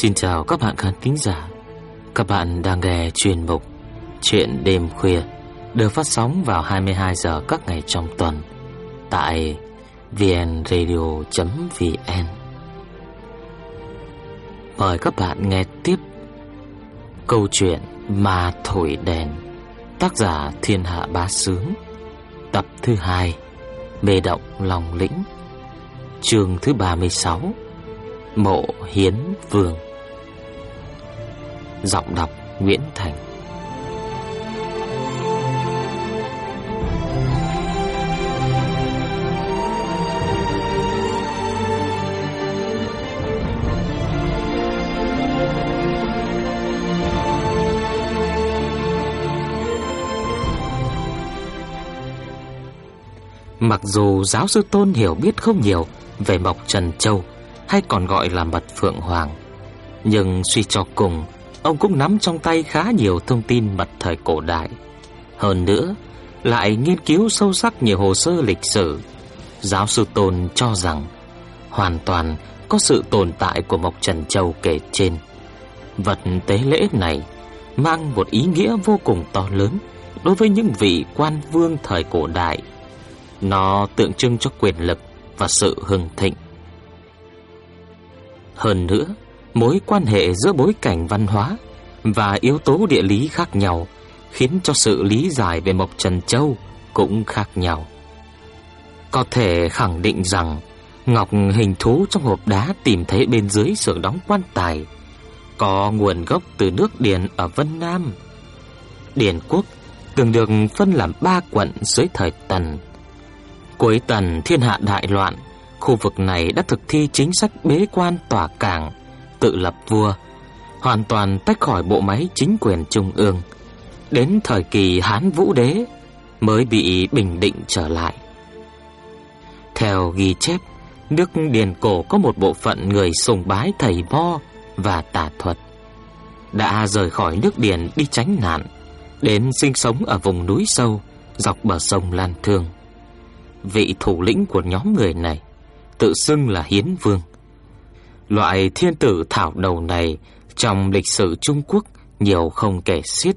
Xin chào các bạn khán thính giả. Các bạn đang nghe truyền mục Chuyện đêm khuya được phát sóng vào 22 giờ các ngày trong tuần tại vnradio.vn. Mời các bạn nghe tiếp câu chuyện Ma thổi đèn, tác giả Thiên Hạ Bá Sướng, tập thứ hai, Mê động lòng lĩnh, chương thứ 36. Mộ Hiến Vương Giọng đọc Nguyễn Thành Mặc dù giáo sư Tôn hiểu biết không nhiều về Mộc Trần Châu hay còn gọi là mật phượng hoàng. Nhưng suy cho cùng, ông cũng nắm trong tay khá nhiều thông tin mật thời cổ đại. Hơn nữa, lại nghiên cứu sâu sắc nhiều hồ sơ lịch sử. Giáo sư Tôn cho rằng hoàn toàn có sự tồn tại của Mộc Trần Châu kể trên. Vật tế lễ này mang một ý nghĩa vô cùng to lớn đối với những vị quan vương thời cổ đại. Nó tượng trưng cho quyền lực và sự hưng thịnh. Hơn nữa, mối quan hệ giữa bối cảnh văn hóa và yếu tố địa lý khác nhau khiến cho sự lý giải về Mộc Trần Châu cũng khác nhau. Có thể khẳng định rằng ngọc hình thú trong hộp đá tìm thấy bên dưới xưởng đóng quan tài có nguồn gốc từ nước Điền ở Vân Nam. Điền quốc từng được phân làm ba quận dưới thời Tần. Cuối Tần thiên hạ đại loạn, khu vực này đã thực thi chính sách bế quan tỏa cảng, tự lập vua, hoàn toàn tách khỏi bộ máy chính quyền trung ương. Đến thời kỳ Hán Vũ Đế mới bị bình định trở lại. Theo ghi chép, nước Điền cổ có một bộ phận người sùng bái thầy mo và tà thuật đã rời khỏi nước Điền đi tránh nạn, đến sinh sống ở vùng núi sâu dọc bờ sông Lan Thương. Vị thủ lĩnh của nhóm người này tự xưng là Hiến Vương. Loại thiên tử thảo đầu này trong lịch sử Trung Quốc nhiều không kể xiết.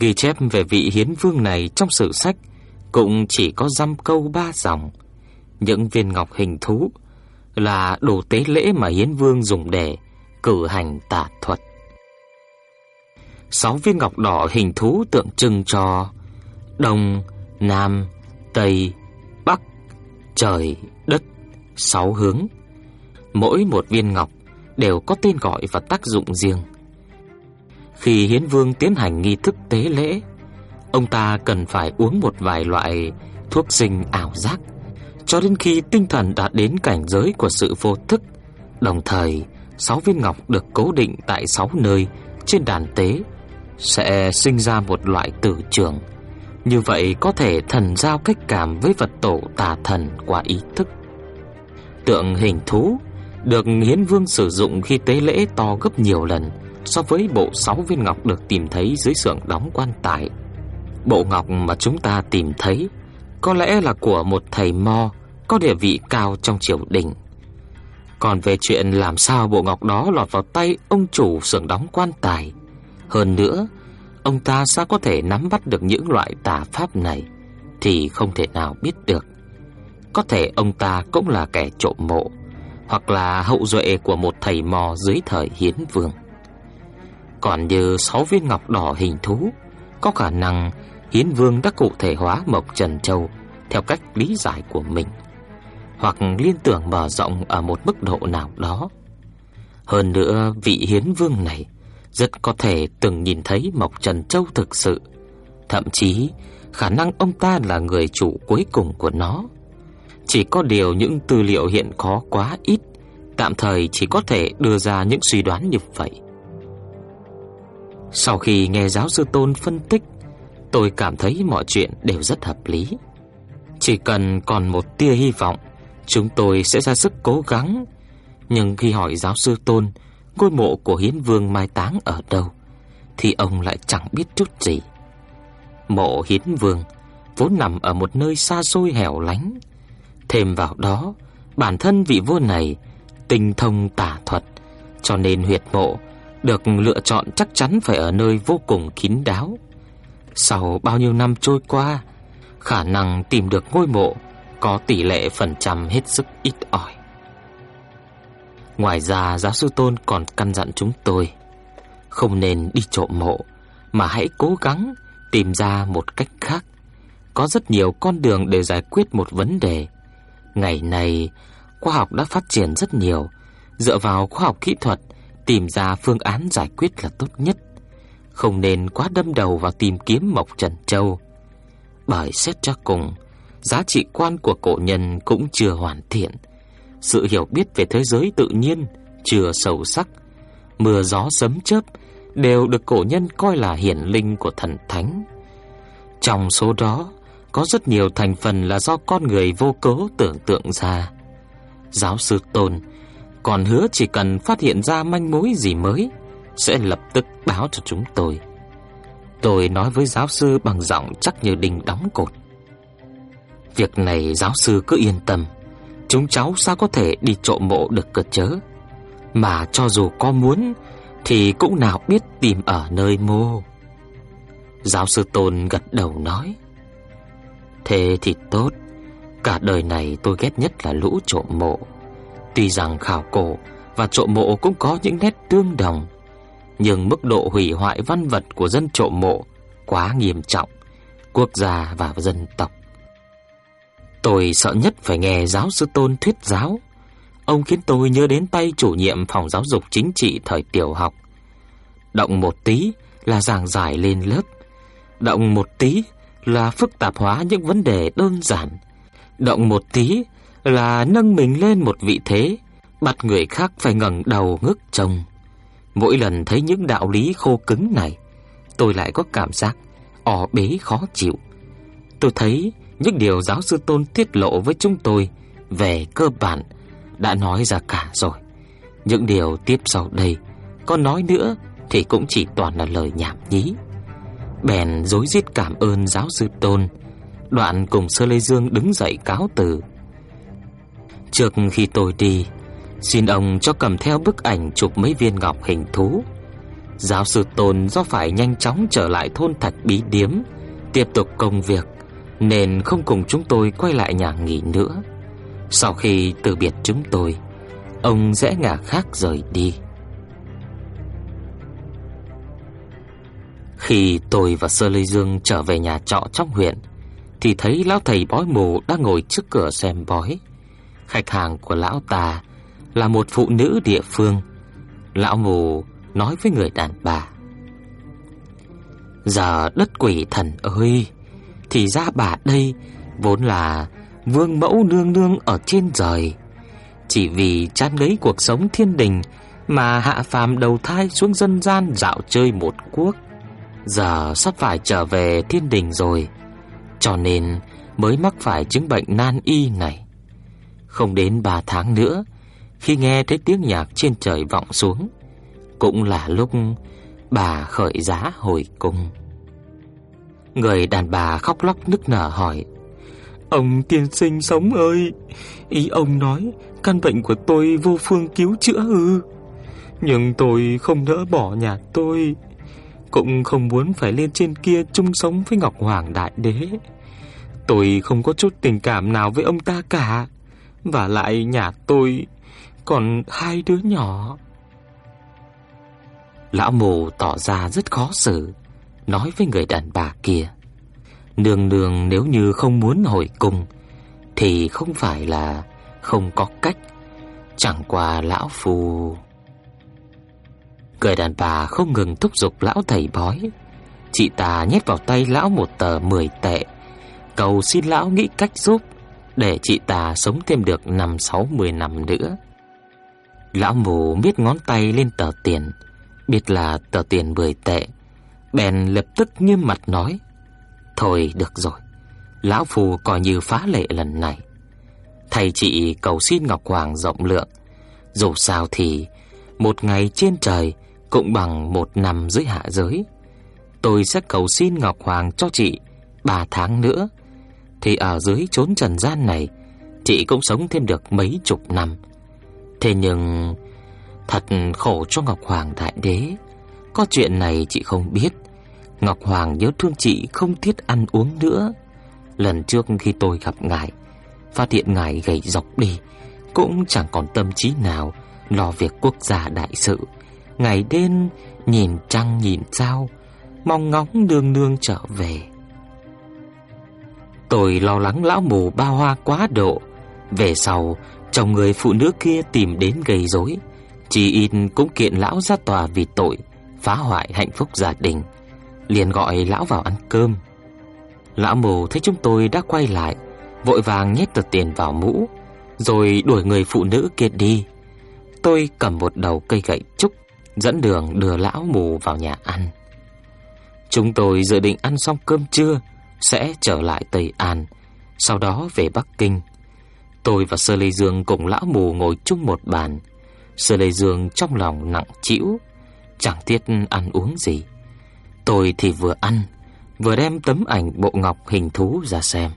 Ghi chép về vị Hiến Vương này trong sử sách cũng chỉ có dăm câu ba dòng. Những viên ngọc hình thú là đồ tế lễ mà Hiến Vương dùng để cử hành tà thuật. Sáu viên ngọc đỏ hình thú tượng trưng cho Đông, Nam, Tây, Bắc, trời, đất, sáu hướng. Mỗi một viên ngọc đều có tên gọi và tác dụng riêng. Khi Hiến Vương tiến hành nghi thức tế lễ, ông ta cần phải uống một vài loại thuốc sinh ảo giác cho đến khi tinh thần đạt đến cảnh giới của sự vô thức. Đồng thời, sáu viên ngọc được cố định tại sáu nơi trên đàn tế sẽ sinh ra một loại tử trường. Như vậy có thể thần giao cách cảm với vật tổ tà thần qua ý thức. Tượng hình thú được Hiến Vương sử dụng khi tế lễ to gấp nhiều lần so với bộ sáu viên ngọc được tìm thấy dưới xưởng đóng quan tài. Bộ ngọc mà chúng ta tìm thấy có lẽ là của một thầy mo có địa vị cao trong triều đình. Còn về chuyện làm sao bộ ngọc đó lọt vào tay ông chủ xưởng đóng quan tài, hơn nữa, ông ta sao có thể nắm bắt được những loại tà pháp này thì không thể nào biết được. Có thể ông ta cũng là kẻ trộm mộ hoặc là hậu duệ của một thầy mò dưới thời hiến vương. Còn như sáu viên ngọc đỏ hình thú, Có khả năng hiến vương đã cụ thể hóa Mộc Trần Châu Theo cách lý giải của mình, Hoặc liên tưởng mở rộng ở một mức độ nào đó. Hơn nữa, vị hiến vương này Rất có thể từng nhìn thấy Mộc Trần Châu thực sự. Thậm chí, khả năng ông ta là người chủ cuối cùng của nó chỉ có điều những tư liệu hiện có quá ít, tạm thời chỉ có thể đưa ra những suy đoán như vậy. Sau khi nghe giáo sư Tôn phân tích, tôi cảm thấy mọi chuyện đều rất hợp lý. Chỉ cần còn một tia hy vọng, chúng tôi sẽ ra sức cố gắng. Nhưng khi hỏi giáo sư Tôn ngôi mộ của Hiến Vương mai táng ở đâu, thì ông lại chẳng biết chút gì. Mộ Hiến Vương vốn nằm ở một nơi xa xôi hẻo lánh, Thêm vào đó, bản thân vị vua này tinh thông tả thuật, Cho nên huyệt mộ được lựa chọn chắc chắn phải ở nơi vô cùng kín đáo. Sau bao nhiêu năm trôi qua, khả năng tìm được ngôi mộ có tỷ lệ phần trăm hết sức ít ỏi. Ngoài ra, giáo sư Tôn còn căn dặn chúng tôi không nên đi trộm mộ mà hãy cố gắng tìm ra một cách khác. Có rất nhiều con đường để giải quyết một vấn đề. Ngày nay, khoa học đã phát triển rất nhiều, dựa vào khoa học kỹ thuật tìm ra phương án giải quyết là tốt nhất. Không nên quá đâm đầu vào tìm kiếm mộc trần châu. Bởi xét cho cùng, giá trị quan của cổ nhân cũng chưa hoàn thiện. Sự hiểu biết về thế giới tự nhiên chưa sâu sắc. Mưa gió sấm chớp đều được cổ nhân coi là hiển linh của thần thánh. Trong số đó, có rất nhiều thành phần là do con người vô cớ tưởng tượng ra. Giáo sư Tôn còn hứa chỉ cần phát hiện ra manh mối gì mới sẽ lập tức báo cho chúng tôi. Tôi nói với giáo sư bằng giọng chắc như đinh đóng cột. Việc này giáo sư cứ yên tâm, chúng cháu sao có thể đi trộm mộ được cơ chớ? Mà cho dù có muốn thì cũng nào biết tìm ở nơi mô. Giáo sư Tôn gật đầu nói: "Thế thì tốt, cả đời này tôi ghét nhất là lũ trộm mộ." Tuy rằng khảo cổ và trộm mộ cũng có những nét tương đồng, nhưng mức độ hủy hoại văn vật của dân trộm mộ quá nghiêm trọng, quốc gia và dân tộc. Tôi sợ nhất phải nghe giáo sư Tôn thuyết giáo. Ông khiến tôi nhớ đến tay chủ nhiệm phòng giáo dục chính trị thời tiểu học. Động một tí là giảng giải lên lớp, động một tí là phức tạp hóa những vấn đề đơn giản, động một tí là nâng mình lên một vị thế, bắt người khác phải ngẩng đầu ngước trông. Mỗi lần thấy những đạo lý khô cứng này, tôi lại có cảm giác ỏ bế khó chịu. Tôi thấy những điều giáo sư Tôn tiết lộ với chúng tôi về cơ bản đã nói ra cả rồi. Những điều tiếp sau đây, có nói nữa thì cũng chỉ toàn là lời nhảm nhí. Bèn dối rít cảm ơn giáo sư Tôn, đoạn cùng Sơ Lê Dương đứng dậy cáo từ. Trước khi tôi đi, xin ông cho cầm theo bức ảnh chụp mấy viên ngọc hình thú. Giáo sư Tôn do phải nhanh chóng trở lại thôn Thạch Bí Điếm, tiếp tục công việc, nên không cùng chúng tôi quay lại nhà nghỉ nữa. Sau khi từ biệt chúng tôi, ông rẽ ngả khác rời đi. Khi tôi và Sơ Lê Dương trở về nhà trọ trong huyện, thì thấy lão thầy bói mù đang ngồi trước cửa xem bói. Khách hàng của lão ta là một phụ nữ địa phương. Lão mù nói với người đàn bà: "Giờ đất quỷ thần ơi, thì ra bà đây vốn là vương mẫu nương nương ở trên trời, chỉ vì chán lấy cuộc sống thiên đình mà hạ phàm đầu thai xuống dân gian dạo chơi một quốc. Giờ sắp phải trở về thiên đình rồi, cho nên mới mắc phải chứng bệnh nan y này. Không đến 3 tháng nữa, khi nghe thấy tiếng nhạc trên trời vọng xuống, cũng là lúc bà khởi giá hồi cung. Người đàn bà khóc lóc nức nở hỏi: "Ông tiên sinh sống ơi, ý ông nói căn bệnh của tôi vô phương cứu chữa ư? Nhưng tôi không nỡ bỏ nhà tôi, cũng không muốn phải lên trên kia chung sống với Ngọc Hoàng Đại Đế. Tôi không có chút tình cảm nào với ông ta cả." Và lại nhà tôi còn hai đứa nhỏ. Lão mù tỏ ra rất khó xử, nói với người đàn bà kia. Nương nương nếu như không muốn hồi cung thì không phải là không có cách, chẳng qua lão phù. Người đàn bà không ngừng thúc giục lão thầy bói. Chị ta nhét vào tay lão một tờ 10 tệ, cầu xin lão nghĩ cách giúp để chị ta sống thêm được năm sáu mười năm nữa. Lão mù biết ngón tay lên tờ tiền, biết là tờ tiền 10 tệ, bèn lập tức nghiêm mặt nói: "Thôi được rồi, lão phù coi như phá lệ lần này. Thầy chị cầu xin Ngọc Hoàng rộng lượng, dù sao thì một ngày trên trời cũng bằng một năm dưới hạ giới. Tôi sẽ cầu xin Ngọc Hoàng cho chị ba tháng nữa thì ở dưới chốn trần gian này, chị cũng sống thêm được mấy chục năm. Thế nhưng, Thật khổ cho Ngọc Hoàng Đại Đế Có chuyện này chị không biết Ngọc Hoàng nhớ thương chị không thiết ăn uống nữa Lần trước khi tôi gặp ngài, Phát hiện ngài gầy dọc đi, Cũng chẳng còn tâm trí nào Lo việc quốc gia đại sự Ngày đêm, nhìn trăng nhìn sao, Mong ngóng đương nương trở về. Tôi lo lắng lão mù ba hoa quá độ, Về sau, Chồng người phụ nữ kia tìm đến gây rối. Chỉ in cũng kiện lão ra tòa vì tội, Phá hoại hạnh phúc gia đình, liền gọi lão vào ăn cơm. Lão mù thấy chúng tôi đã quay lại, Vội vàng nhét tờ tiền vào mũ, Rồi đuổi người phụ nữ kia đi. Tôi cầm một đầu cây gậy trúc Dẫn đường đưa lão mù vào nhà ăn. Chúng tôi dự định ăn xong cơm trưa, Sẽ trở lại Tây An, Sau đó về Bắc Kinh. Tôi và Sơ Lê Dương cùng lão mù ngồi chung một bàn. Sơ Lê Dương trong lòng nặng chịu Chẳng thiết ăn uống gì. Tôi thì vừa ăn, Vừa đem tấm ảnh bộ ngọc hình thú ra xem.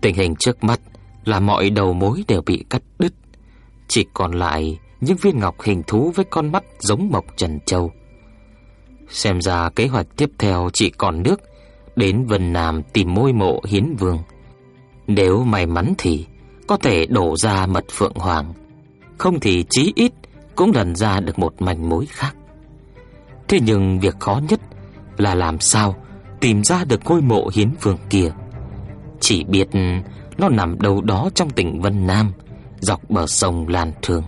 Tình hình trước mắt Là mọi đầu mối đều bị cắt đứt, Chỉ còn lại những viên ngọc hình thú với con mắt giống mộc trần châu. Xem ra kế hoạch tiếp theo chỉ còn nước, Đến Vân Nam tìm môi mộ hiến vương. Nếu may mắn thì Có thể đổ ra mật phượng hoàng. Không thì chí ít Cũng lần ra được một manh mối khác. Thế nhưng việc khó nhất Là làm sao Tìm ra được ngôi mộ hiến vương kia. Chỉ biết Nó nằm đâu đó trong tỉnh Vân Nam, Dọc bờ sông Lan Thương.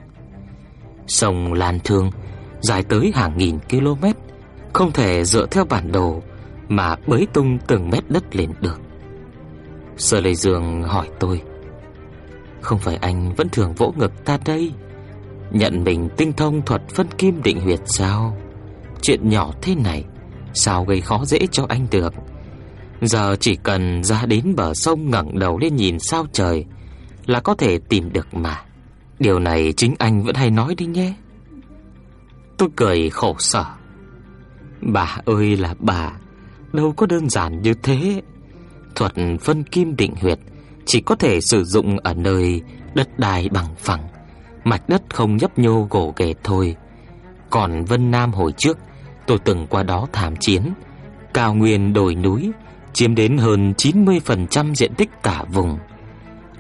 Sông Lan Thương, Dài tới hàng nghìn km, không thể dựa theo bản đồ Mà bới tung từng mét đất lên được. Sơ Lê Dương hỏi tôi, Không phải anh vẫn thường vỗ ngực ta đây, Nhận mình tinh thông thuật phân kim định huyệt sao? Chuyện nhỏ thế này, Sao gây khó dễ cho anh được? Giờ chỉ cần ra đến bờ sông ngẩng đầu lên nhìn sao trời Là có thể tìm được mà. Điều này chính anh vẫn hay nói đi nhé. Tôi cười khổ sở. Bà ơi là bà, Đâu có đơn giản như thế. Thuật phân kim định huyệt Chỉ có thể sử dụng ở nơi Đất đai bằng phẳng, Mạch đất không nhấp nhô gỗ ghề thôi. Còn Vân Nam hồi trước, Tôi từng qua đó thảm chiến. Cao nguyên đồi núi Chiếm đến hơn 90% diện tích cả vùng.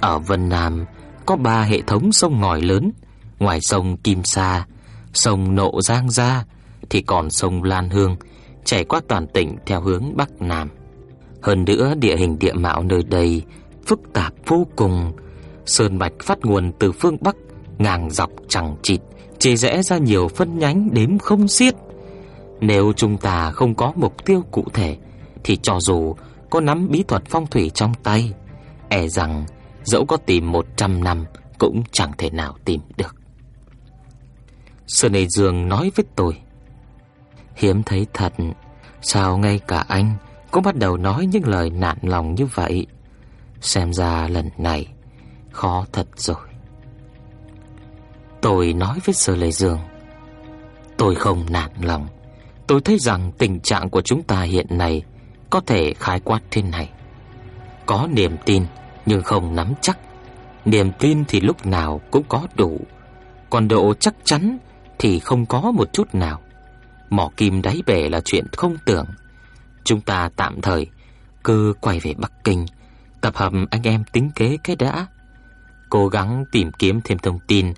Ở Vân Nam có ba hệ thống sông ngòi lớn Ngoài sông Kim Sa Sông Nộ Giang Gia thì còn sông Lan Hương chảy qua toàn tỉnh theo hướng bắc nam. Hơn nữa địa hình địa mạo nơi đây phức tạp vô cùng, sơn mạch phát nguồn từ phương bắc ngang dọc chẳng chịt, chia rẽ ra nhiều phân nhánh đếm không xiết. Nếu chúng ta không có mục tiêu cụ thể thì cho dù có nắm bí thuật phong thủy trong tay, e rằng dẫu có tìm 100 năm, cũng chẳng thể nào tìm được. Sơn Nê Dương nói với tôi, Hiếm thấy thật, Sao ngay cả anh Cũng bắt đầu nói những lời nản lòng như vậy? Xem ra lần này Khó thật rồi. Tôi nói với Sơ Lê Dương, Tôi không nản lòng. Tôi thấy rằng tình trạng của chúng ta hiện nay Có thể khái quát thế này. Có niềm tin nhưng không nắm chắc. Niềm tin thì lúc nào cũng có đủ, Còn độ chắc chắn Thì không có một chút nào. Mỏ kim đáy bể là chuyện không tưởng. Chúng ta tạm thời Cứ quay về Bắc Kinh, Tập hợp anh em tính kế cái đã. Cố gắng tìm kiếm thêm thông tin,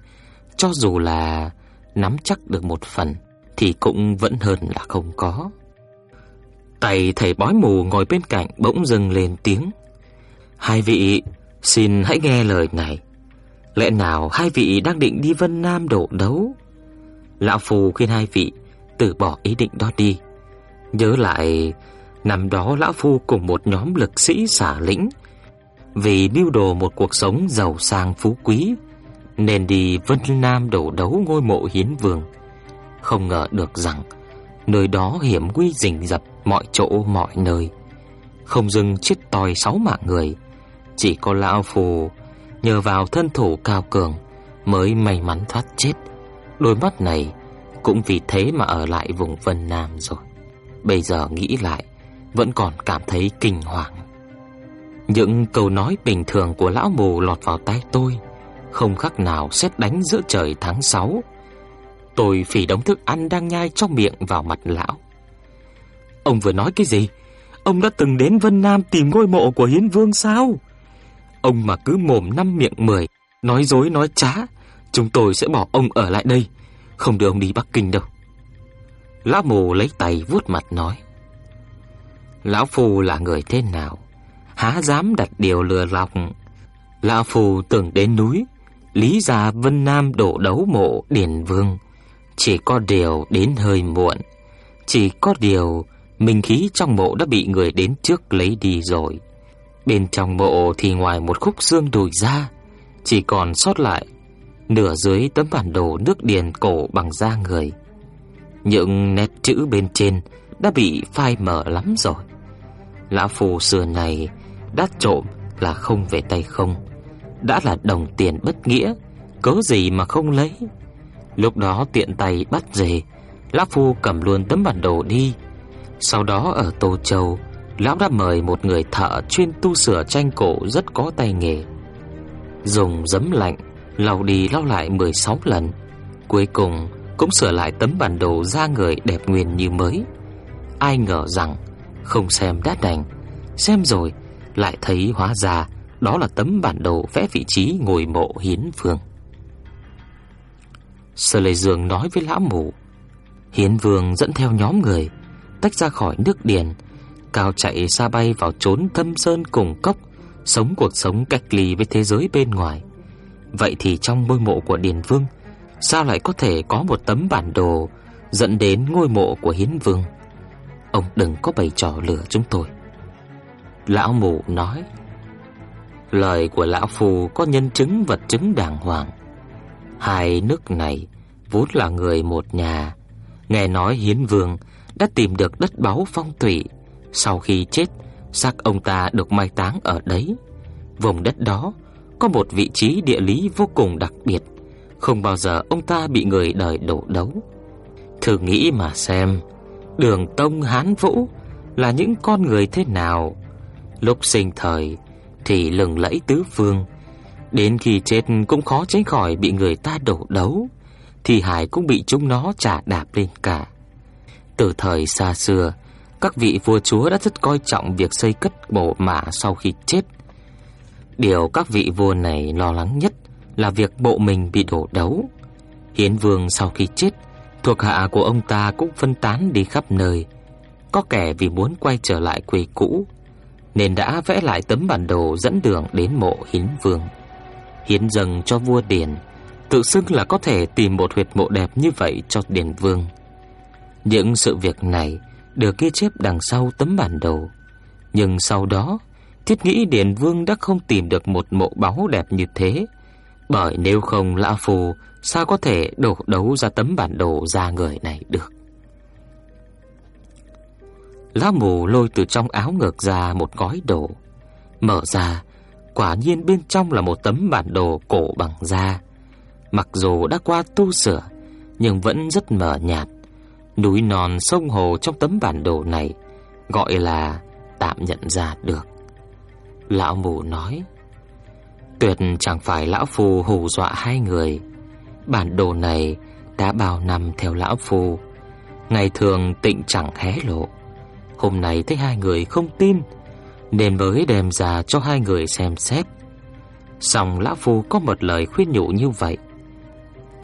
Cho dù là Nắm chắc được một phần Thì cũng vẫn hơn là không có. Tay thầy bói mù ngồi bên cạnh bỗng dừng lên tiếng. Hai vị Xin hãy nghe lời này Lẽ nào hai vị đang định đi Vân Nam đổ đấu Lão Phù khuyên hai vị từ bỏ ý định đó đi. Nhớ lại năm đó lão phu cùng một nhóm lực sĩ xả lĩnh vì mưu đồ một cuộc sống giàu sang phú quý nên đi Vân Nam đổ đấu ngôi mộ hiến vương. Không ngờ được rằng nơi đó hiểm nguy rình rập mọi chỗ mọi nơi. Không dừng chết tòi sáu mạng người, chỉ có lão phù nhờ vào thân thủ cao cường mới may mắn thoát chết. Đôi mắt này cũng vì thế mà ở lại vùng Vân Nam rồi Bây giờ nghĩ lại, Vẫn còn cảm thấy kinh hoàng Những câu nói bình thường của lão mù lọt vào tai tôi, Không khác nào xét đánh giữa trời tháng 6 Tôi phỉ đống thức ăn đang nhai trong miệng vào mặt lão. Ông vừa nói cái gì? Ông đã từng đến Vân Nam tìm ngôi mộ của Hiến Vương sao? Ông mà cứ mồm năm miệng mười, nói dối nói trá, chúng tôi sẽ bỏ ông ở lại đây, không đưa ông đi Bắc Kinh đâu. Lão mù lấy tay vuốt mặt nói. Lão Phu là người thế nào? Há dám đặt điều lừa lọc? Lão Phu tưởng đến núi, lý gia Vân Nam đổ đấu mộ Điền Vương. Chỉ có điều đến hơi muộn. Chỉ có điều minh khí trong mộ đã bị người đến trước lấy đi rồi. Bên trong mộ thì ngoài một khúc xương đùi ra, chỉ còn sót lại nửa dưới tấm bản đồ nước điền cổ bằng da người. Những nét chữ bên trên đã bị phai mờ lắm rồi. Lão phù xưa này đã trộm là không về tay không, đã là đồng tiền bất nghĩa, cớ gì mà không lấy. Lúc đó tiện tay bắt dề, lão phu cầm luôn tấm bản đồ đi. Sau đó ở Tô Châu, lão đã mời một người thợ chuyên tu sửa tranh cổ rất có tay nghề. Dùng giấm lạnh lau đi lau lại 16 lần, cuối cùng cũng sửa lại tấm bản đồ da người đẹp nguyên như mới. Ai ngờ rằng không xem đã đành, xem rồi lại thấy hóa ra đó là tấm bản đồ vẽ vị trí ngồi mộ Hiến Vương. Sở Lệ Dương nói với lão mù, Hiến Vương dẫn theo nhóm người tách ra khỏi nước điền, cao chạy xa bay vào trốn thâm sơn cùng cốc, sống cuộc sống cách ly với thế giới bên ngoài. Vậy thì trong ngôi mộ của Điền Vương, sao lại có thể có một tấm bản đồ dẫn đến ngôi mộ của Hiến Vương? Ông đừng có bày trò lừa chúng tôi. Lão mù nói, lời của lão phù có nhân chứng vật chứng đàng hoàng. Hai nước này vốn là người một nhà, nghe nói Hiến Vương đã tìm được đất báu phong thủy, sau khi chết, xác ông ta được mai táng ở đấy. Vùng đất đó có một vị trí địa lý vô cùng đặc biệt, không bao giờ ông ta bị người đời đổ đấu. Thử nghĩ mà xem, Đường Tông Hán Vũ là những con người thế nào? Lúc sinh thời thì lừng lẫy tứ phương, đến khi chết cũng khó tránh khỏi bị người ta đổ đấu, thì hải cũng bị chúng nó trả đạp lên cả. Từ thời xa xưa, các vị vua chúa đã rất coi trọng việc xây cất mộ mả sau khi chết. Điều các vị vua này lo lắng nhất là việc bộ mình bị đổ đấu. Hiến vương sau khi chết, thuộc hạ của ông ta cũng phân tán đi khắp nơi. Có kẻ vì muốn quay trở lại quê cũ, nên đã vẽ lại tấm bản đồ dẫn đường đến mộ Hiến vương. Hiến dâng cho vua Điền, tự xưng là có thể tìm một huyệt mộ đẹp như vậy cho Điền vương. Những sự việc này được ghi chép đằng sau tấm bản đồ. Nhưng sau đó, thiết nghĩ Điền Vương đã không tìm được một mộ báu đẹp như thế, bởi nếu không lão phù sao có thể đổ đấu ra tấm bản đồ ra người này được. Lão mù lôi từ trong áo ngược ra một gói đồ, mở ra, quả nhiên bên trong là một tấm bản đồ cổ bằng da. Mặc dù đã qua tu sửa, nhưng vẫn rất mờ nhạt, Núi non sông hồ trong tấm bản đồ này Gọi là tạm nhận ra được. Lão mù nói, Tuyệt chẳng phải lão phù hù dọa hai người. Bản đồ này đã bao năm theo lão phù Ngày thường tịnh chẳng hé lộ. Hôm nay thấy hai người không tin, Nên mới đem ra cho hai người xem xét. Xong lão phù có một lời khuyên nhủ như vậy.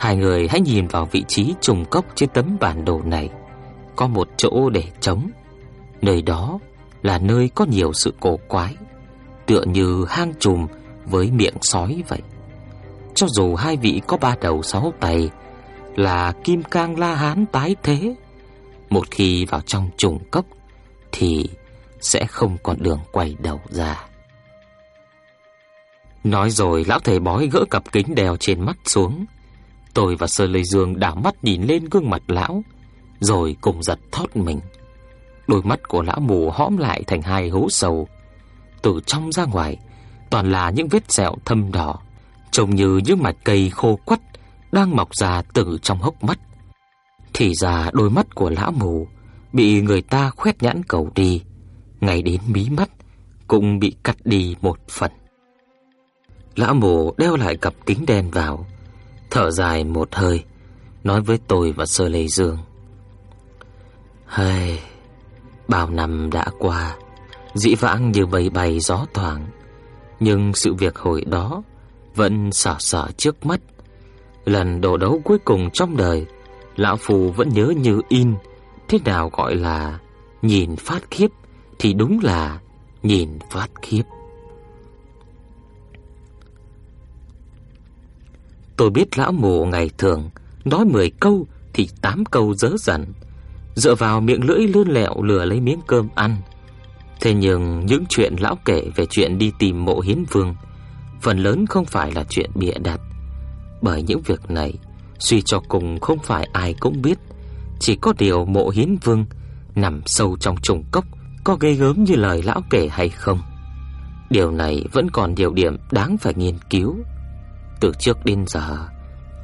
Hai người hãy nhìn vào vị trí trùng cốc trên tấm bản đồ này. Có một chỗ để trống. Nơi đó là nơi có nhiều sự cổ quái, Tựa như hang trùm với miệng sói vậy. Cho dù hai vị có ba đầu sáu tay, Là kim cang la hán tái thế, Một khi vào trong trùng cốc Thì sẽ không còn đường quay đầu ra. Nói rồi, lão thầy bói gỡ cặp kính đeo trên mắt xuống Tôi và Sơ Lê Dương đảo mắt nhìn lên gương mặt lão, rồi cùng giật thót mình. Đôi mắt của lão mù hõm lại thành hai hố sâu. Từ trong ra ngoài, toàn là những vết sẹo thâm đỏ, trông như những mạch cây khô quắt đang mọc ra từ trong hốc mắt. Thì ra đôi mắt của lão mù bị người ta khoét nhãn cầu đi, ngay đến mí mắt cũng bị cắt đi một phần. Lão mù đeo lại cặp kính đen vào, thở dài một hơi, nói với tôi và Sơ Lê Dương. Hay, bao năm đã qua, dĩ vãng như bầy bầy gió thoảng, nhưng sự việc hồi đó vẫn sợ sợ trước mắt. Lần đổ đấu cuối cùng trong đời, lão phù vẫn nhớ như in, thế nào gọi là nhìn phát khiếp thì đúng là nhìn phát khiếp. Tôi biết lão mù ngày thường nói 10 câu thì 8 câu dớ dẩn, dựa vào miệng lưỡi lươn lẹo lừa lấy miếng cơm ăn. Thế nhưng những chuyện lão kể về chuyện đi tìm mộ hiến vương phần lớn không phải là chuyện bịa đặt. Bởi những việc này, suy cho cùng không phải ai cũng biết, chỉ có điều mộ hiến vương nằm sâu trong trùng cốc có gây gớm như lời lão kể hay không. Điều này vẫn còn điều điểm đáng phải nghiên cứu. Từ trước đến giờ,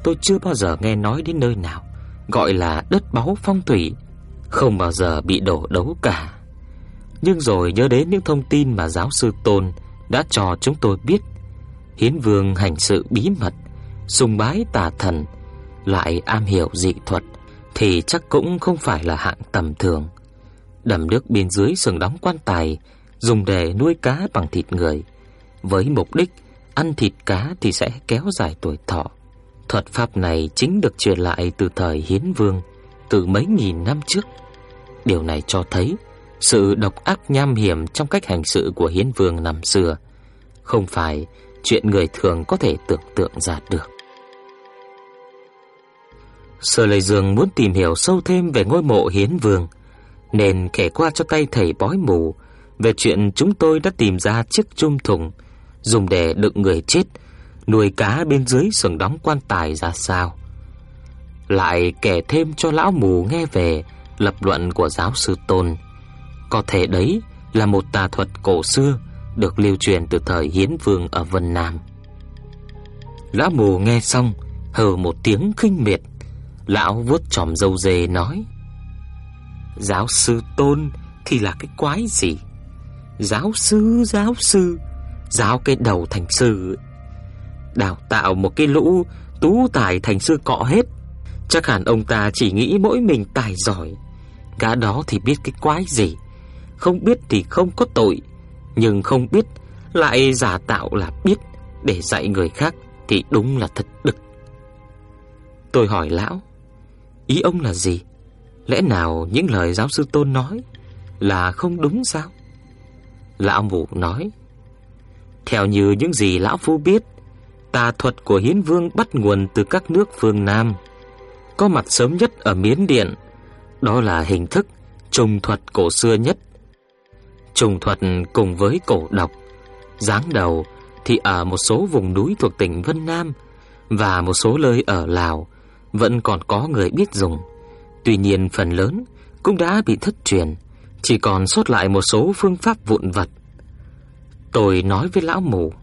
tôi chưa bao giờ nghe nói đến nơi nào gọi là đất báu phong thủy, không bao giờ bị đổ đấu cả. Nhưng rồi nhớ đến những thông tin mà giáo sư Tôn đã cho chúng tôi biết, Hiến Vương hành sự bí mật, sùng bái tà thần, lại am hiểu dị thuật thì chắc cũng không phải là hạng tầm thường. Đầm nước bên dưới sừng đóng quan tài dùng để nuôi cá bằng thịt người, với mục đích ăn thịt cá thì sẽ kéo dài tuổi thọ. Thuật pháp này chính được truyền lại từ thời Hiến Vương, từ mấy nghìn năm trước. Điều này cho thấy sự độc ác nham hiểm trong cách hành sự của Hiến Vương năm xưa không phải chuyện người thường có thể tưởng tượng ra được. Sở Lệ Dương muốn tìm hiểu sâu thêm về ngôi mộ Hiến Vương, nên kể qua cho tay thầy bói mù về chuyện chúng tôi đã tìm ra chiếc chum thùng dùng để đựng người chết, nuôi cá bên dưới sừng đóng quan tài ra sao. Lại kể thêm cho lão mù nghe về lập luận của giáo sư Tôn. Có thể đấy là một tà thuật cổ xưa được lưu truyền từ thời Hiến Vương ở Vân Nam. Lão mù nghe xong, hừ một tiếng khinh miệt, lão vuốt chòm râu dê nói: "Giáo sư Tôn thì là cái quái gì? Giáo sư, giáo sư, giáo cái đầu thành sư, đào tạo một cái lũ tú tài thành sư cọ hết. Chắc hẳn ông ta chỉ nghĩ mỗi mình tài giỏi, gã đó thì biết cái quái gì, không biết thì không có tội." nhưng không biết lại giả tạo là biết để dạy người khác thì đúng là thật đực. Tôi hỏi lão, ý ông là gì? Lẽ nào những lời giáo sư Tôn nói là không đúng sao? Lão mù nói, theo như những gì lão phu biết, tà thuật của Hiến Vương bắt nguồn từ các nước phương Nam, có mặt sớm nhất ở Miến Điện, đó là hình thức trùng thuật cổ xưa nhất trùng thuật cùng với cổ độc. Giáng đầu thì ở một số vùng núi thuộc tỉnh Vân Nam và một số nơi ở Lào vẫn còn có người biết dùng. Tuy nhiên phần lớn cũng đã bị thất truyền, chỉ còn sót lại một số phương pháp vụn vặt. Tôi nói với lão mù,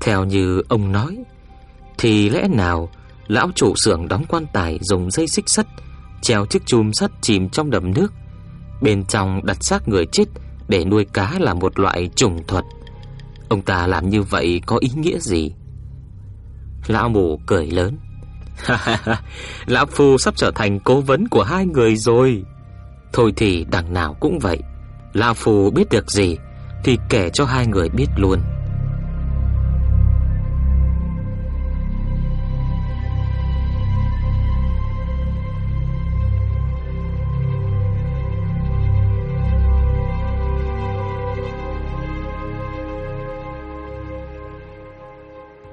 theo như ông nói, thì lẽ nào lão chủ xưởng đóng quan tài dùng dây xích sắt treo chiếc chùm sắt chìm trong đầm nước, bên trong đặt xác người chết để nuôi cá là một loại trùng thuật. Ông ta làm như vậy có ý nghĩa gì? Lão mù cười lớn. Lão Phu sắp trở thành cố vấn của hai người rồi. Thôi thì đằng nào cũng vậy. Lão Phu biết được gì thì kể cho hai người biết luôn.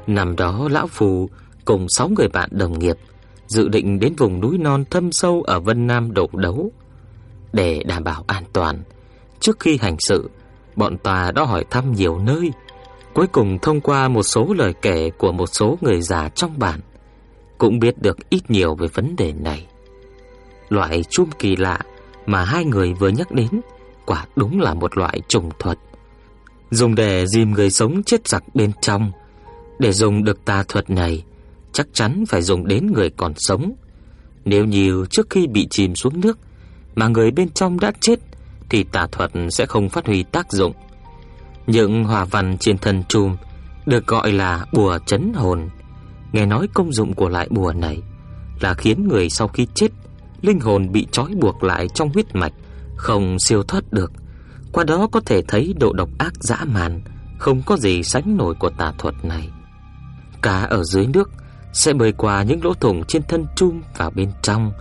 Năm đó lão phù cùng sáu người bạn đồng nghiệp dự định đến vùng núi non thâm sâu ở Vân Nam đổ đấu. Để đảm bảo an toàn, trước khi hành sự, bọn ta đã hỏi thăm nhiều nơi, cuối cùng thông qua một số lời kể của một số người già trong bản, cũng biết được ít nhiều về vấn đề này. Loại chum kỳ lạ mà hai người vừa nhắc đến quả đúng là một loại trùng thuật, dùng để dìm người sống chết giặc bên trong để dùng được tà thuật này, chắc chắn phải dùng đến người còn sống. Nếu như trước khi bị chìm xuống nước mà người bên trong đã chết thì tà thuật sẽ không phát huy tác dụng. Những hòa văn trên thân chùm được gọi là bùa chấn hồn. Nghe nói công dụng của loại bùa này là khiến người sau khi chết, linh hồn bị trói buộc lại trong huyết mạch, không siêu thoát được. Qua đó có thể thấy độ độc ác dã man, không có gì sánh nổi của tà thuật này. Cá ở dưới nước sẽ bơi qua những lỗ thủng trên thân chum vào bên trong,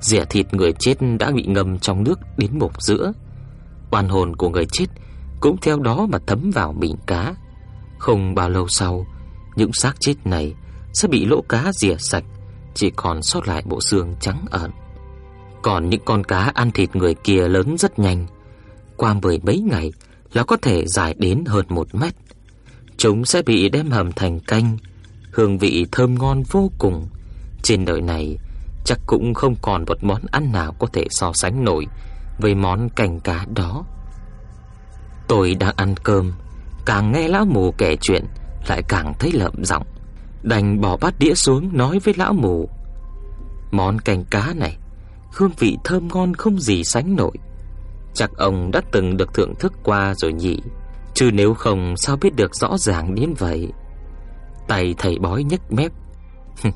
rỉa thịt người chết đã bị ngâm trong nước đến mục giữa. Oan hồn của người chết cũng theo đó mà thấm vào miệng cá. Không bao lâu sau, những xác chết này sẽ bị lỗ cá rỉa sạch, chỉ còn sót lại bộ xương trắng ẩn. Còn những con cá ăn thịt người kia lớn rất nhanh, qua mười mấy ngày là có thể dài đến hơn một mét. Chúng sẽ bị đem hầm thành canh, hương vị thơm ngon vô cùng. Trên đời này chắc cũng không còn một món ăn nào có thể so sánh nổi với món canh cá đó. Tôi đang ăn cơm, càng nghe lão mù kể chuyện lại càng thấy lợm giọng, đành bỏ bát đĩa xuống nói với lão mù: "Món canh cá này, hương vị thơm ngon không gì sánh nổi. Chắc ông đã từng được thưởng thức qua rồi nhỉ, chứ nếu không sao biết được rõ ràng đến vậy." Tay thầy bói nhếch mép.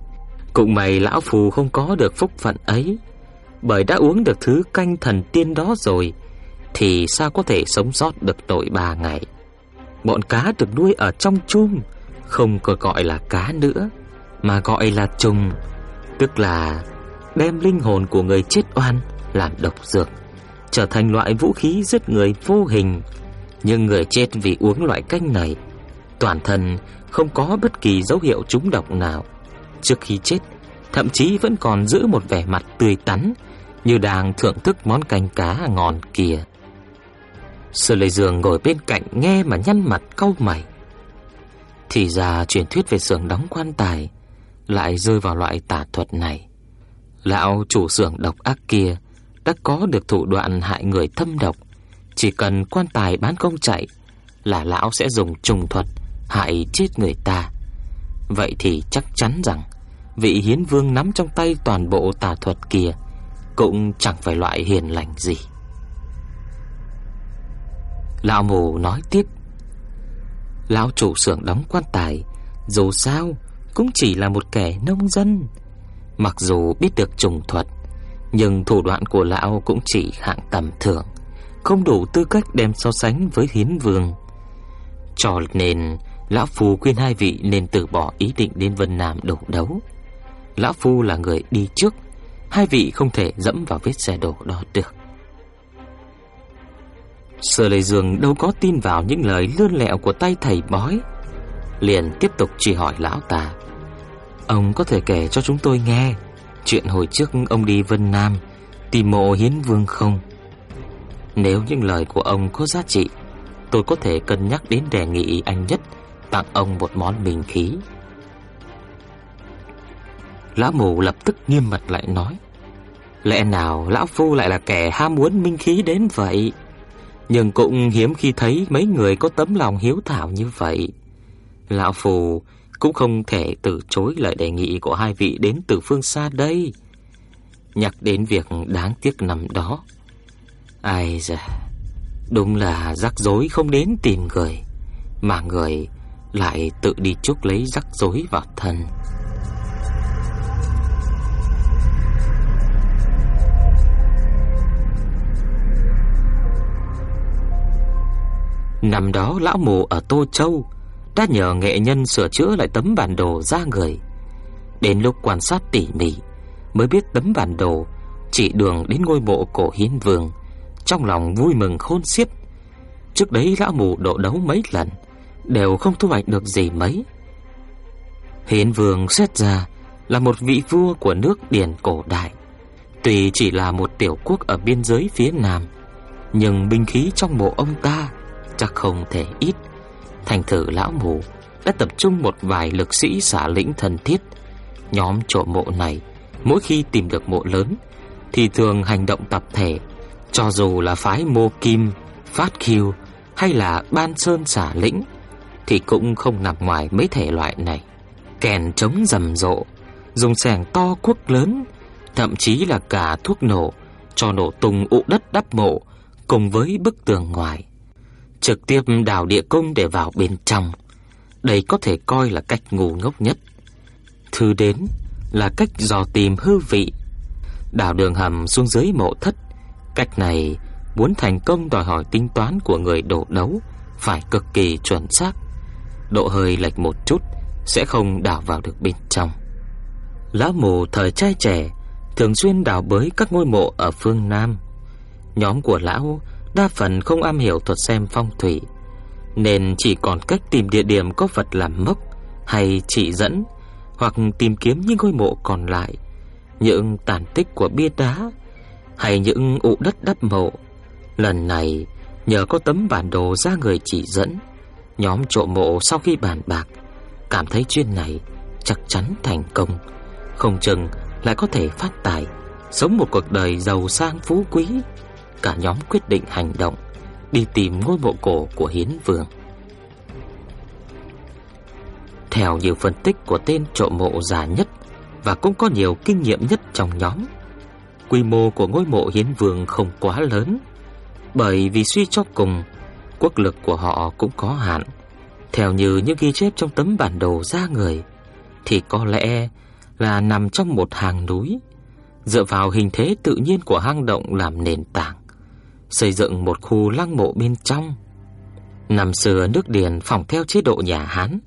Cũng mày lão phù không có được phúc phận ấy, bởi đã uống được thứ canh thần tiên đó rồi thì sao có thể sống sót được tội ba ngày. Bọn cá được nuôi ở trong chum, không còn gọi là cá nữa, mà gọi là trùng, tức là đem linh hồn của người chết oan làm độc dược, trở thành loại vũ khí giết người vô hình. Nhưng người chết vì uống loại canh này, toàn thân không có bất kỳ dấu hiệu trúng độc nào. Trước khi chết, thậm chí vẫn còn giữ một vẻ mặt tươi tắn như đang thưởng thức món canh cá ngon kia. Sở Lệ Dương ngồi bên cạnh nghe mà nhăn mặt cau mày. Thì ra truyền thuyết về xưởng đóng quan tài lại rơi vào loại tà thuật này. Lão chủ xưởng độc ác kia đã có được thủ đoạn hại người thâm độc, chỉ cần quan tài bán công chạy là lão sẽ dùng trùng thuật hại chết người ta. Vậy thì chắc chắn rằng vị hiến vương nắm trong tay toàn bộ tà thuật kia cũng chẳng phải loại hiền lành gì. Lão mù nói tiếp, Lão chủ xưởng đóng quan tài, Dù sao Cũng chỉ là một kẻ nông dân. Mặc dù biết được trùng thuật, Nhưng thủ đoạn của lão cũng chỉ hạng tầm thường, Không đủ tư cách đem so sánh với hiến vương. Cho nên, Lão Phu khuyên hai vị nên từ bỏ ý định đến Vân Nam đổ đấu. Lão Phu là người đi trước Hai vị không thể dẫm vào vết xe đổ đó được. Sở Lê Dương đâu có tin vào những lời lươn lẹo của tay thầy bói. Liền tiếp tục chỉ hỏi lão ta. Ông có thể kể cho chúng tôi nghe Chuyện hồi trước ông đi Vân Nam, Tìm mộ hiến vương không? Nếu những lời của ông có giá trị, Tôi có thể cân nhắc đến đề nghị anh nhất Tặng ông một món bình khí. Lão mù lập tức nghiêm mặt lại nói. Lẽ nào lão phu lại là kẻ ham muốn minh khí đến vậy nhưng cũng hiếm khi thấy mấy người có tấm lòng hiếu thảo như vậy. Lão Phù cũng không thể từ chối lời đề nghị của hai vị đến từ phương xa đây. Nhắc đến việc đáng tiếc năm đó. Ai da, đúng là rắc rối không đến tìm người, mà người lại tự đi chuốc lấy rắc rối vào thân. Năm đó lão mù ở Tô Châu đã nhờ nghệ nhân sửa chữa lại tấm bản đồ ra người. Đến lúc quan sát tỉ mỉ mới biết tấm bản đồ chỉ đường đến ngôi mộ cổ hiến vương, trong lòng vui mừng khôn xiết. Trước đấy lão mù độ đấu mấy lần đều không thu hoạch được gì mấy. Hiến vương xét ra là một vị vua của nước Điền cổ đại. Tuy chỉ là một tiểu quốc ở biên giới phía nam, nhưng binh khí trong mộ ông ta chắc không thể ít. Thành thử lão mù đã tập trung một vài lực sĩ xả lĩnh thần thiết. Nhóm trộm mộ này mỗi khi tìm được mộ lớn thì thường hành động tập thể, cho dù là phái Mô Kim, Phát Kiêu hay là Ban Sơn xả lĩnh thì cũng không nằm ngoài mấy thể loại này. Kèn chống rầm rộ, dùng sẻng to quốc lớn, thậm chí là cả thuốc nổ cho nổ tung ụ đất đắp mộ cùng với bức tường ngoài trực tiếp đào địa cung để vào bên trong. Đây có thể coi là cách ngu ngốc nhất. Thứ đến là cách dò tìm hư vị. Đào đường hầm xuống dưới mộ thất, cách này muốn thành công đòi hỏi tính toán của người đổ đấu phải cực kỳ chuẩn xác. Độ hơi lệch một chút sẽ không đào vào được bên trong. Lá mù thời trai trẻ thường xuyên đào bới các ngôi mộ ở phương Nam. Nhóm của lão đa phần không am hiểu thuật xem phong thủy, nên chỉ còn cách tìm địa điểm có vật làm mốc hay chỉ dẫn hoặc tìm kiếm những ngôi mộ còn lại, những tàn tích của bia đá hay những ụ đất đắp mộ. Lần này, nhờ có tấm bản đồ ra người chỉ dẫn, nhóm trộm mộ sau khi bàn bạc cảm thấy chuyên này chắc chắn thành công, không chừng lại có thể phát tài, sống một cuộc đời giàu sang phú quý. Cả nhóm quyết định hành động, đi tìm ngôi mộ cổ của Hiến Vương. Theo nhiều phân tích của tên trộm mộ già nhất và cũng có nhiều kinh nghiệm nhất trong nhóm, quy mô của ngôi mộ Hiến Vương không quá lớn, bởi vì suy cho cùng, quốc lực của họ cũng có hạn. Theo như những ghi chép trong tấm bản đồ ra người, thì có lẽ là nằm trong một hàng núi, dựa vào hình thế tự nhiên của hang động làm nền tảng, xây dựng một khu lăng mộ bên trong. Năm xưa nước Điền phòng theo chế độ nhà Hán,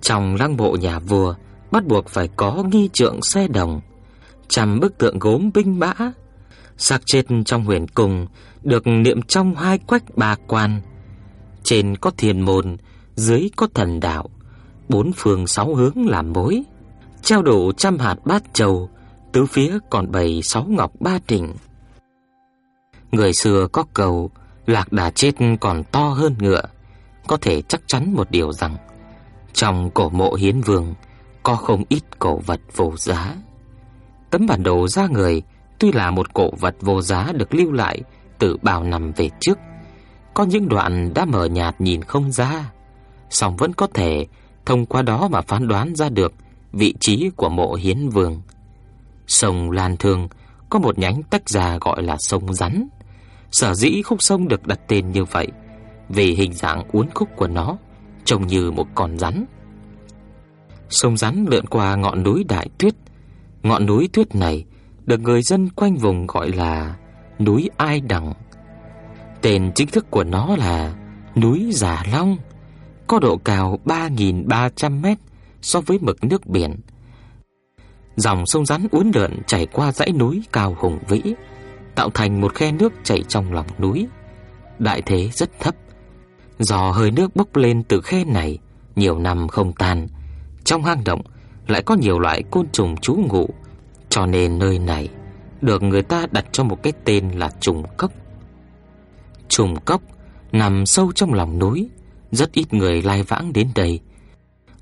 trong lăng mộ nhà vua bắt buộc phải có nghi trượng xe đồng, trăm bức tượng gốm binh mã, xác chết trong huyền cùng được niệm trong hai quách ba quan. Trên có thiền môn, dưới có thần đạo, bốn phương sáu hướng làm mối, treo đủ trăm hạt bát châu, tứ phía còn bày sáu ngọc ba trình. Người xưa có cầu, lạc đà chết còn to hơn ngựa, có thể chắc chắn một điều rằng trong cổ mộ hiến vương có không ít cổ vật vô giá. Tấm bản đồ ra người tuy là một cổ vật vô giá được lưu lại từ bao năm về trước, có những đoạn đã mờ nhạt nhìn không ra, song vẫn có thể thông qua đó mà phán đoán ra được vị trí của mộ hiến vương. Sông Lan Thương có một nhánh tách ra gọi là sông rắn. Sở dĩ khúc sông được đặt tên như vậy vì hình dạng uốn khúc của nó trông như một con rắn. Sông rắn lượn qua ngọn núi Đại Tuyết. Ngọn núi Tuyết này được người dân quanh vùng gọi là núi Ai Đằng. Tên chính thức của nó là núi Giả Long, có độ cao 3.300 mét so với mực nước biển. Dòng sông rắn uốn lượn chảy qua dãy núi cao hùng vĩ, tạo thành một khe nước chảy trong lòng núi. Đại thế rất thấp. Do hơi nước bốc lên từ khe này nhiều năm không tan, trong hang động lại có nhiều loại côn trùng trú ngụ, cho nên nơi này được người ta đặt cho một cái tên là trùng cốc. Trùng cốc nằm sâu trong lòng núi, rất ít người lai vãng đến đây.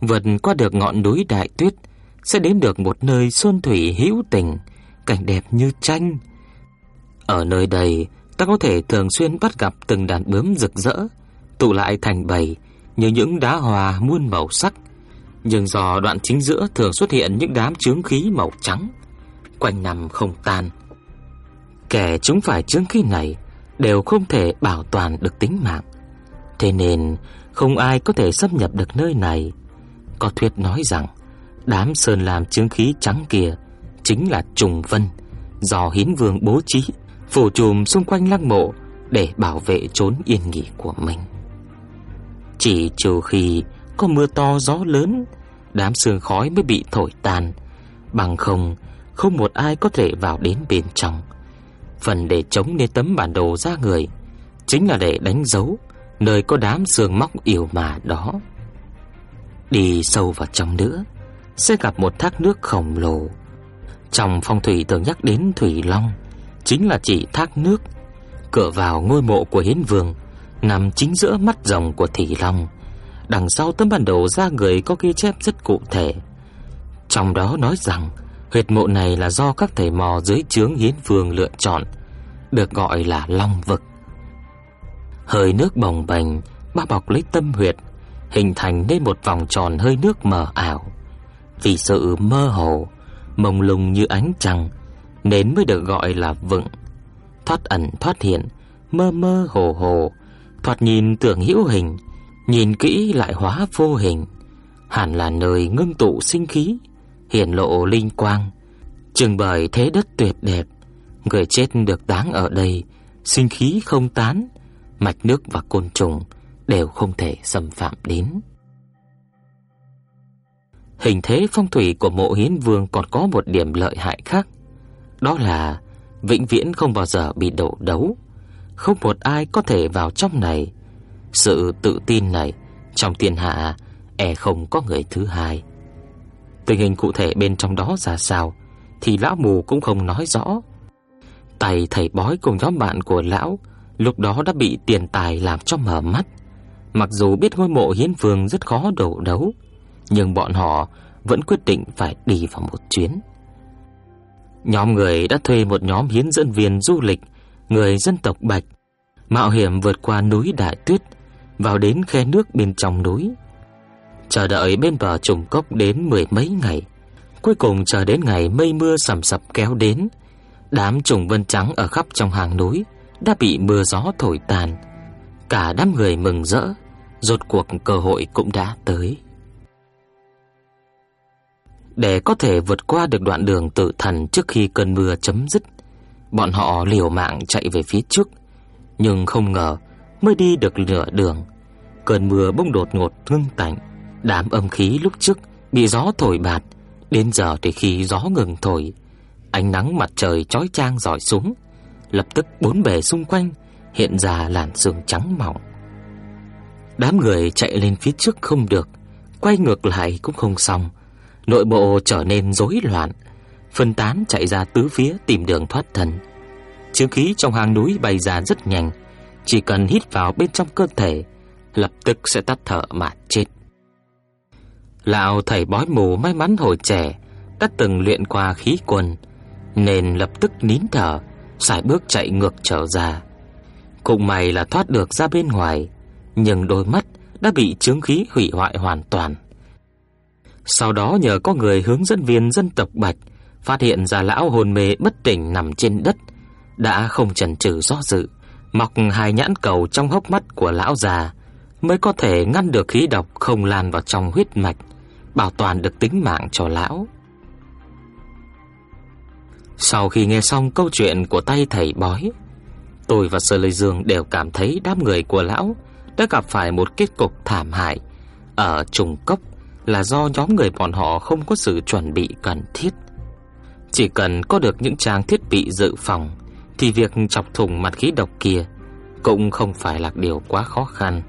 Vượt qua được ngọn núi Đại Tuyết sẽ đến được một nơi xuân thủy hữu tình, cảnh đẹp như tranh. Ở nơi đây, ta có thể thường xuyên bắt gặp từng đàn bướm rực rỡ, tụ lại thành bầy như những đá hoa muôn màu sắc. Nhưng do đoạn chính giữa thường xuất hiện những đám chướng khí màu trắng, quanh năm không tan. Kẻ chúng phải chướng khí này đều không thể bảo toàn được tính mạng. Thế nên không ai có thể xâm nhập được nơi này. Có thuyết nói rằng đám sơn làm chướng khí trắng kia chính là trùng vân do Hiến Vương bố trí phủ trùm xung quanh lăng mộ để bảo vệ chốn yên nghỉ của mình. Chỉ trừ khi có mưa to gió lớn, đám sương khói mới bị thổi tan, bằng không không một ai có thể vào đến bên trong. Phần để chống lên tấm bản đồ ra người chính là để đánh dấu nơi có đám sương móc yểu mà đó. Đi sâu vào trong nữa, sẽ gặp một thác nước khổng lồ. Trong phong thủy thường nhắc đến thủy long, chính là chỉ thác nước. Cửa vào ngôi mộ của Hiến Vương nằm chính giữa mắt rồng của Thủy Long. Đằng sau tấm bản đồ ra người có ghi chép rất cụ thể. Trong đó nói rằng huyệt mộ này là do các thầy mò dưới trướng Hiến Vương lựa chọn, được gọi là Long vực. Hơi nước bồng bềnh bao bọc lấy tâm huyệt, hình thành nên một vòng tròn hơi nước mờ ảo. Vì sự mơ hồ, mông lung như ánh trăng, nên mới được gọi là vựng. Thoát ẩn thoát hiện, mơ mơ hồ hồ, thoạt nhìn tưởng hữu hình, nhìn kỹ lại hóa vô hình, hẳn là nơi ngưng tụ sinh khí, hiển lộ linh quang, trưng bày thế đất tuyệt đẹp, người chết được táng ở đây, sinh khí không tán, mạch nước và côn trùng đều không thể xâm phạm đến. Hình thế phong thủy của mộ Hiến Vương còn có một điểm lợi hại khác, đó là vĩnh viễn không bao giờ bị đổ đấu, không một ai có thể vào trong này. Sự tự tin này trong thiên hạ e không có người thứ hai. Tình hình cụ thể bên trong đó ra sao thì lão mù cũng không nói rõ. Tay thầy bói cùng nhóm bạn của lão lúc đó đã bị tiền tài làm cho mở mắt. Mặc dù biết ngôi mộ hiến vương rất khó đổ đấu, nhưng bọn họ vẫn quyết định phải đi vào một chuyến. Nhóm người đã thuê một nhóm hiến dẫn viên du lịch, người dân tộc Bạch, mạo hiểm vượt qua núi Đại Tuyết, vào đến khe nước bên trong núi. Chờ đợi bên bờ trùng cốc đến mười mấy ngày, cuối cùng chờ đến ngày mây mưa sầm sập kéo đến, đám trùng vân trắng ở khắp trong hàng núi đã bị mưa gió thổi tàn. Cả đám người mừng rỡ, rốt cuộc cơ hội cũng đã tới. Để có thể vượt qua được đoạn đường tự thần trước khi cơn mưa chấm dứt, bọn họ liều mạng chạy về phía trước, nhưng không ngờ mới đi được nửa đường, cơn mưa bỗng đột ngột ngưng tạnh, đám âm khí lúc trước bị gió thổi bạt, đến giờ thì khi gió ngừng thổi, ánh nắng mặt trời chói chang rọi xuống, lập tức bốn bề xung quanh hiện ra làn sương trắng mỏng. Đám người chạy lên phía trước không được, quay ngược lại cũng không xong, nội bộ trở nên rối loạn, phân tán chạy ra tứ phía tìm đường thoát thân. Chứng khí trong hang núi bay ra rất nhanh, chỉ cần hít vào bên trong cơ thể, lập tức sẽ tắt thở mà chết. Lão thầy bói mù may mắn hồi trẻ đã từng luyện qua khí quân, nên lập tức nín thở, sải bước chạy ngược trở ra. Cũng may là thoát được ra bên ngoài, nhưng đôi mắt đã bị chứng khí hủy hoại hoàn toàn. Sau đó nhờ có người hướng dẫn viên dân tộc Bạch phát hiện ra lão hồn mê bất tỉnh nằm trên đất, đã không chần chừ do dự, mọc hai nhãn cầu trong hốc mắt của lão già mới có thể ngăn được khí độc không lan vào trong huyết mạch, bảo toàn được tính mạng cho lão. Sau khi nghe xong câu chuyện của tay thầy bói, tôi và Sơ Lê Dương đều cảm thấy đám người của lão đã gặp phải một kết cục thảm hại ở trùng cốc là do nhóm người bọn họ không có sự chuẩn bị cần thiết. Chỉ cần có được những trang thiết bị dự phòng, thì việc chọc thủng mặt khí độc kia cũng không phải là điều quá khó khăn.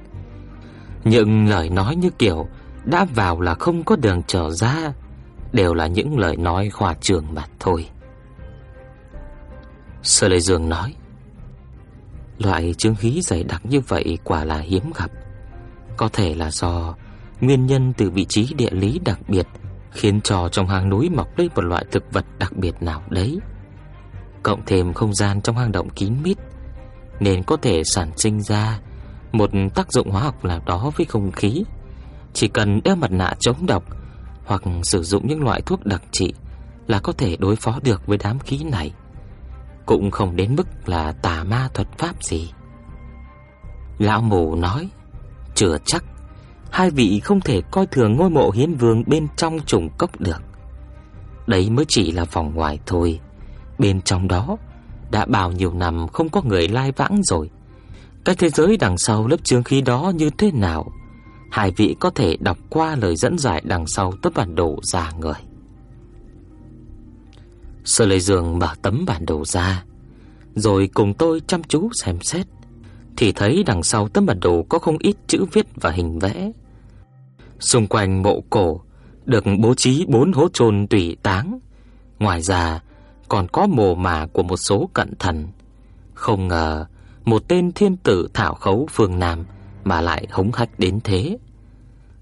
Những lời nói như kiểu, đã vào là không có đường trở ra, đều là những lời nói khoa trường mà thôi. Sơ Lê Dương nói, Loại chứng khí dày đặc như vậy quả là hiếm gặp Có thể là do nguyên nhân từ vị trí địa lý đặc biệt Khiến cho trong hang núi mọc lên một loại thực vật đặc biệt nào đấy. Cộng thêm không gian trong hang động kín mít Nên có thể sản sinh ra Một tác dụng hóa học nào đó với không khí. Chỉ cần đeo mặt nạ chống độc Hoặc sử dụng những loại thuốc đặc trị Là có thể đối phó được với đám khí này. Cũng không đến mức là tà ma thuật pháp gì. Lão mù nói, chưa chắc, hai vị không thể coi thường ngôi mộ hiến vương bên trong trùng cốc được. Đấy mới chỉ là vòng ngoài thôi, bên trong đó đã bao nhiêu năm không có người lai vãng rồi. Cái thế giới đằng sau lớp chướng khí đó như thế nào, hai vị có thể đọc qua lời dẫn giải đằng sau tấm bản đồ ra người. Sơ Lê Dương mở tấm bản đồ ra, rồi cùng tôi chăm chú xem xét, thì thấy đằng sau tấm bản đồ có không ít chữ viết và hình vẽ. Xung quanh mộ cổ được bố trí bốn hố chôn tùy táng, ngoài ra còn có mồ mả của một số cận thần. Không ngờ một tên thiên tử thảo khấu phương Nam mà lại hống hách đến thế.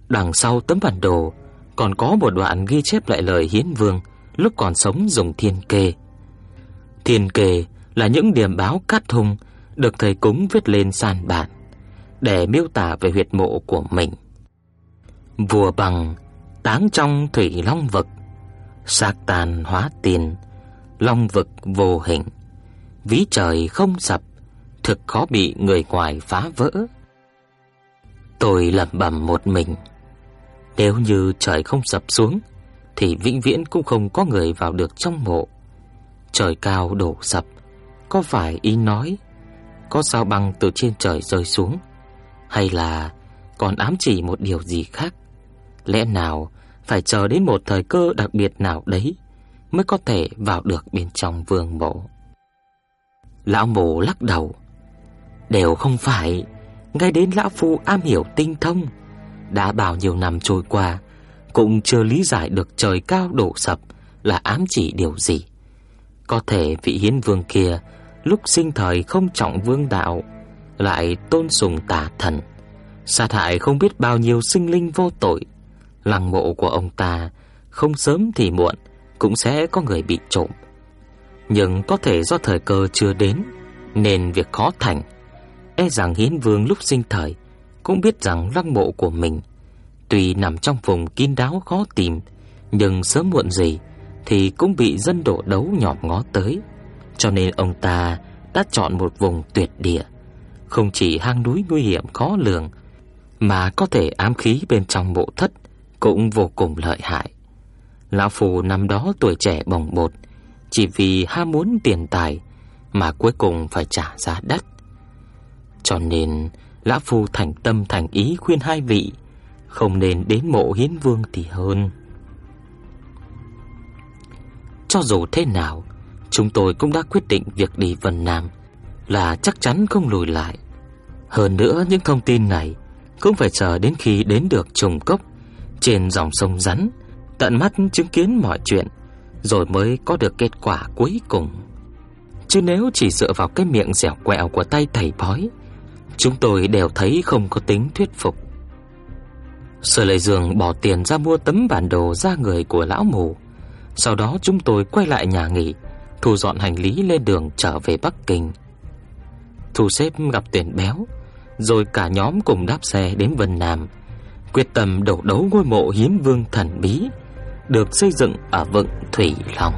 Đằng sau tấm bản đồ còn có một đoạn ghi chép lại lời hiến vương lúc còn sống dùng thiên kê. Thiên kê là những điểm báo cát hung được thầy cúng viết lên sàn bản để miêu tả về huyệt mộ của mình. Vua bằng táng trong thủy long vực, xác tàn hóa tiền, long vực vô hình, ví trời không sập, thực khó bị người ngoài phá vỡ. Tôi lẩm bẩm một mình, nếu như trời không sập xuống thì vĩnh viễn cũng không có người vào được trong mộ. Trời cao đổ sập, có phải ý nói có sao băng từ trên trời rơi xuống hay là còn ám chỉ một điều gì khác? Lẽ nào phải chờ đến một thời cơ đặc biệt nào đấy mới có thể vào được bên trong vương mộ? Lão mộ lắc đầu, đều không phải, ngay đến lão phu am hiểu tinh thông, đã bao nhiêu năm trôi qua cũng chưa lý giải được trời cao đổ sập là ám chỉ điều gì. Có thể vị hiến vương kia lúc sinh thời không trọng vương đạo, lại tôn sùng tà thần, sát hại không biết bao nhiêu sinh linh vô tội. Lăng mộ của ông ta không sớm thì muộn cũng sẽ có người bị trộm. Nhưng có thể do thời cơ chưa đến nên việc khó thành. E rằng Hiến Vương lúc sinh thời cũng biết rằng lăng mộ của mình tuy nằm trong vùng kín đáo khó tìm, nhưng sớm muộn gì thì cũng bị dân đổ đấu nhòm ngó tới. Cho nên ông ta đã chọn một vùng tuyệt địa, không chỉ hang núi nguy hiểm khó lường, mà có thể ám khí bên trong mộ thất cũng vô cùng lợi hại. Lão phù năm đó tuổi trẻ bồng bột, chỉ vì ham muốn tiền tài mà cuối cùng phải trả giá đắt. Cho nên lão phu thành tâm thành ý khuyên hai vị không nên đến mộ hiến vương thì hơn. Cho dù thế nào, chúng tôi cũng đã quyết định việc đi Vân Nam là chắc chắn không lùi lại. Hơn nữa những thông tin này cũng phải chờ đến khi đến được trùng cốc trên dòng sông rắn, tận mắt chứng kiến mọi chuyện rồi mới có được kết quả cuối cùng. Chứ nếu chỉ dựa vào cái miệng dẻo quẹo của tay thầy bói, chúng tôi đều thấy không có tính thuyết phục. Sở Lệ Dương bỏ tiền ra mua tấm bản đồ ra người của lão mù. Sau đó chúng tôi quay lại nhà nghỉ, thu dọn hành lý lên đường trở về Bắc Kinh. Thu xếp gặp tiền béo, rồi cả nhóm cùng đáp xe đến Vân Nam, quyết tâm đổ đấu ngôi mộ hiến vương thần bí được xây dựng ở vựng Thủy Long.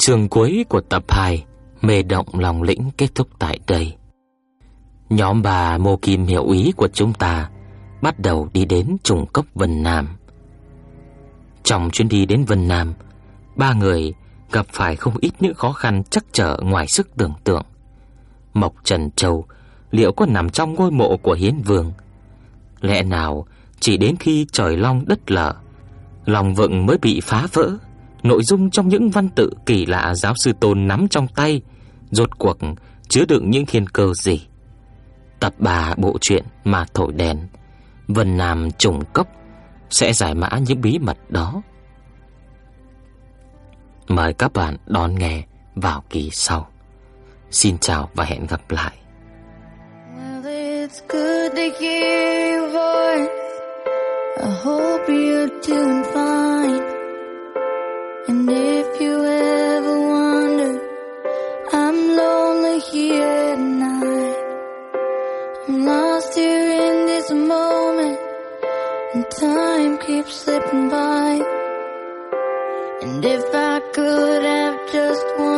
Chương cuối của tập 2 Mê động lòng lĩnh kết thúc tại đây. Nhóm bà Mô Kim hiểu ý của chúng ta, Bắt đầu đi đến trùng cốc Vân Nam. Trong chuyến đi đến Vân Nam, Ba người gặp phải không ít những khó khăn chắc trở ngoài sức tưởng tượng. Mộc Trần Châu, Liệu có nằm trong ngôi mộ của Hiến Vương? Lẽ nào chỉ đến khi trời long đất lở, Lòng vựng mới bị phá vỡ? Nội dung trong những văn tự kỳ lạ giáo sư Tôn nắm trong tay rốt cuộc chứa đựng những thiên cơ gì? Tập bà bộ truyện mà thổi đèn, Vân Nam trùng cốc sẽ giải mã những bí mật đó. Mời các bạn đón nghe vào kỳ sau. Xin chào và hẹn gặp lại. Well, it's good to hear your voice. I hope you're doing fine. Slipping by. And if I could have just one